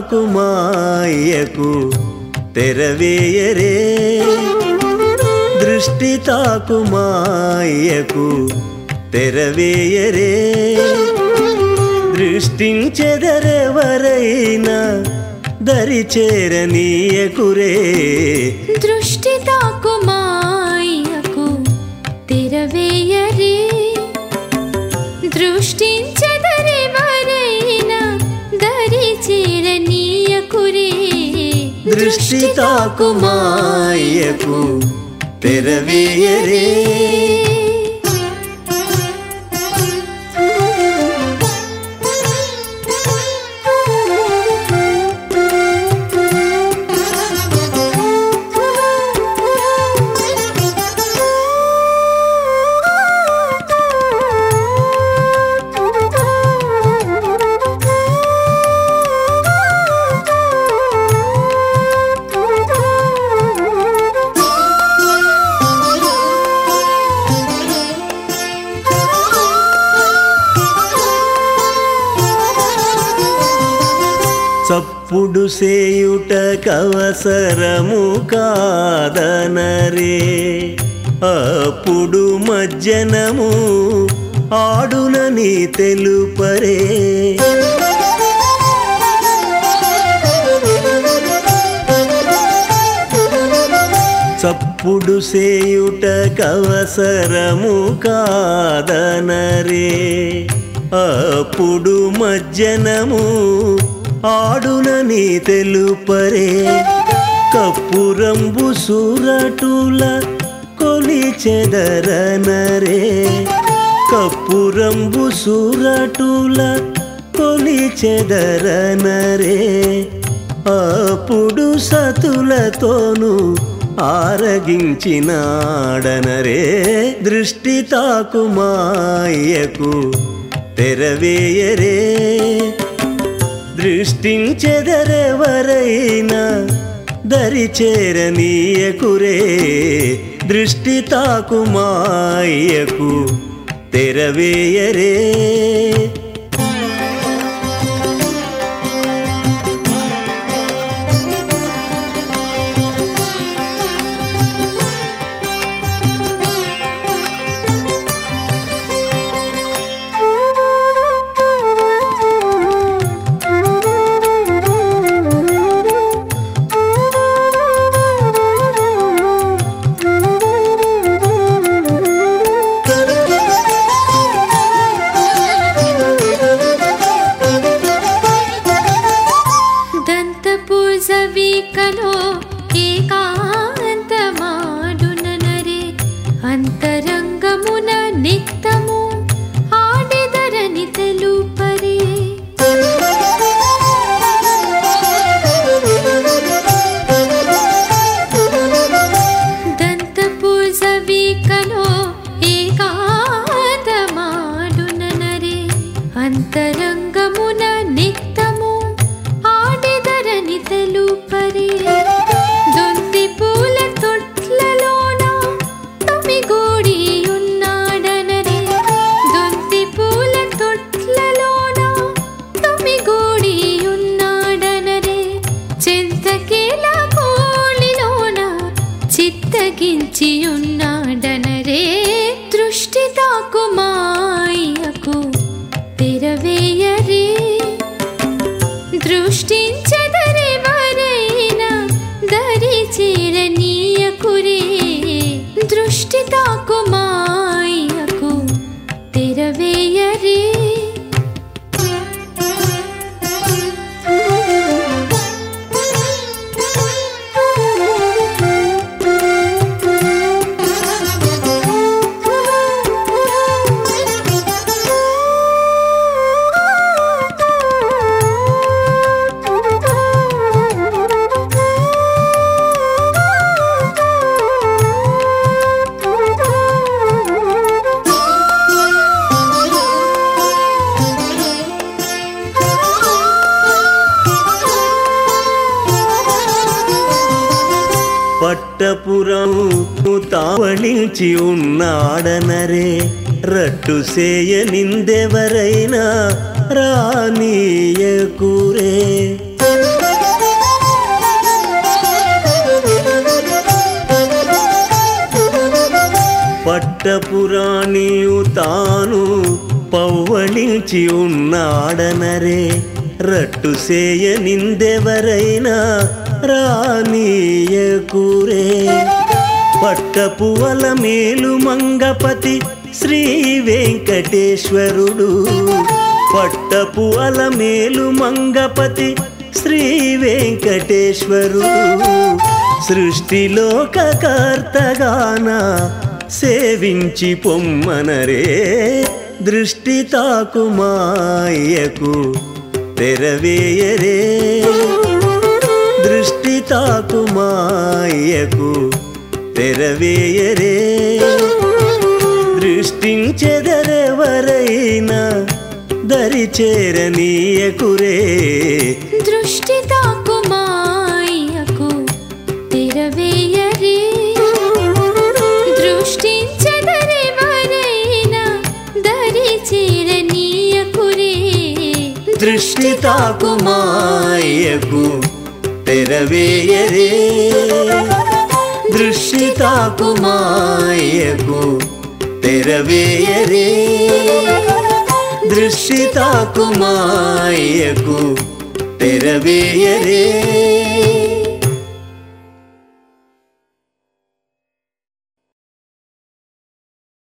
నాకు మాయకు తెరవేయరే. దృష్టి తాకు మాయకు తెరవేయరే. దృష్టించెదరెవరైనా దరి చేరనీయకురే దృష్టి తా దృష్టి తాకు మాయకు తెరవేయరే చప్పుడు సేయుట కవసరము కాదనరే. అప్పుడు మజ్జనము ఆడునని తెలుపరే. చప్పుడు సేయుట కవసరము కాదనరే. అప్పుడు మజ్జనము ఆడునని తెలుపరే. కప్పురంబు సూరటుల కొలిచెదరనరే కప్పురంబు సూరటుల కొలిచెదరనరే అప్పుడు సతులతోను ఆరగించినాడనరే. దృష్టి తాకుమాయకు తెరవేయరే. దృష్టించెదరెవరైనా దరి చేరనీయకురే దృష్టి తాకుమాయకు తెరవేయరే. తెరవేయరే దంతపూజవికలో ఏకాంతమాడుననరే అంతరంగమున నిత్తము తెరవేయరే తావళించి ఉన్నాడనరే. రట్టు సేయ నిందెవరైనా రానీయ కూరే. పట్టపురాణియు తాను పౌవళించి ఉన్నాడనరే. రట్టు సేయ నిందెవరైనా రానీయ కూరే. పట్టపువల మేలు మంగపతి శ్రీ వెంకటేశ్వరుడు. పట్టపువల మేలు మంగపతి శ్రీ వెంకటేశ్వరుడు. సృష్టిలోకకర్తగాన సేవించి పొమ్మనరే దృష్టి తాకుమాయకు తెరవేయరే. దృష్టి తాకుమాయకు తెరవేయరే. దృష్టించెదరెవరైనా దరి చేరనీయకురే. దృష్టి తాకుమాయకు తెరవేయరే. దృష్టించదరెవరైనా దరి చేరనీయకురే. దృష్టి తాకుమాయకు తెరవేయరే. దృష్టి తాకుమాయకు తెరవేయరే దృష్టి తాకుమాయకు తెరవేయరే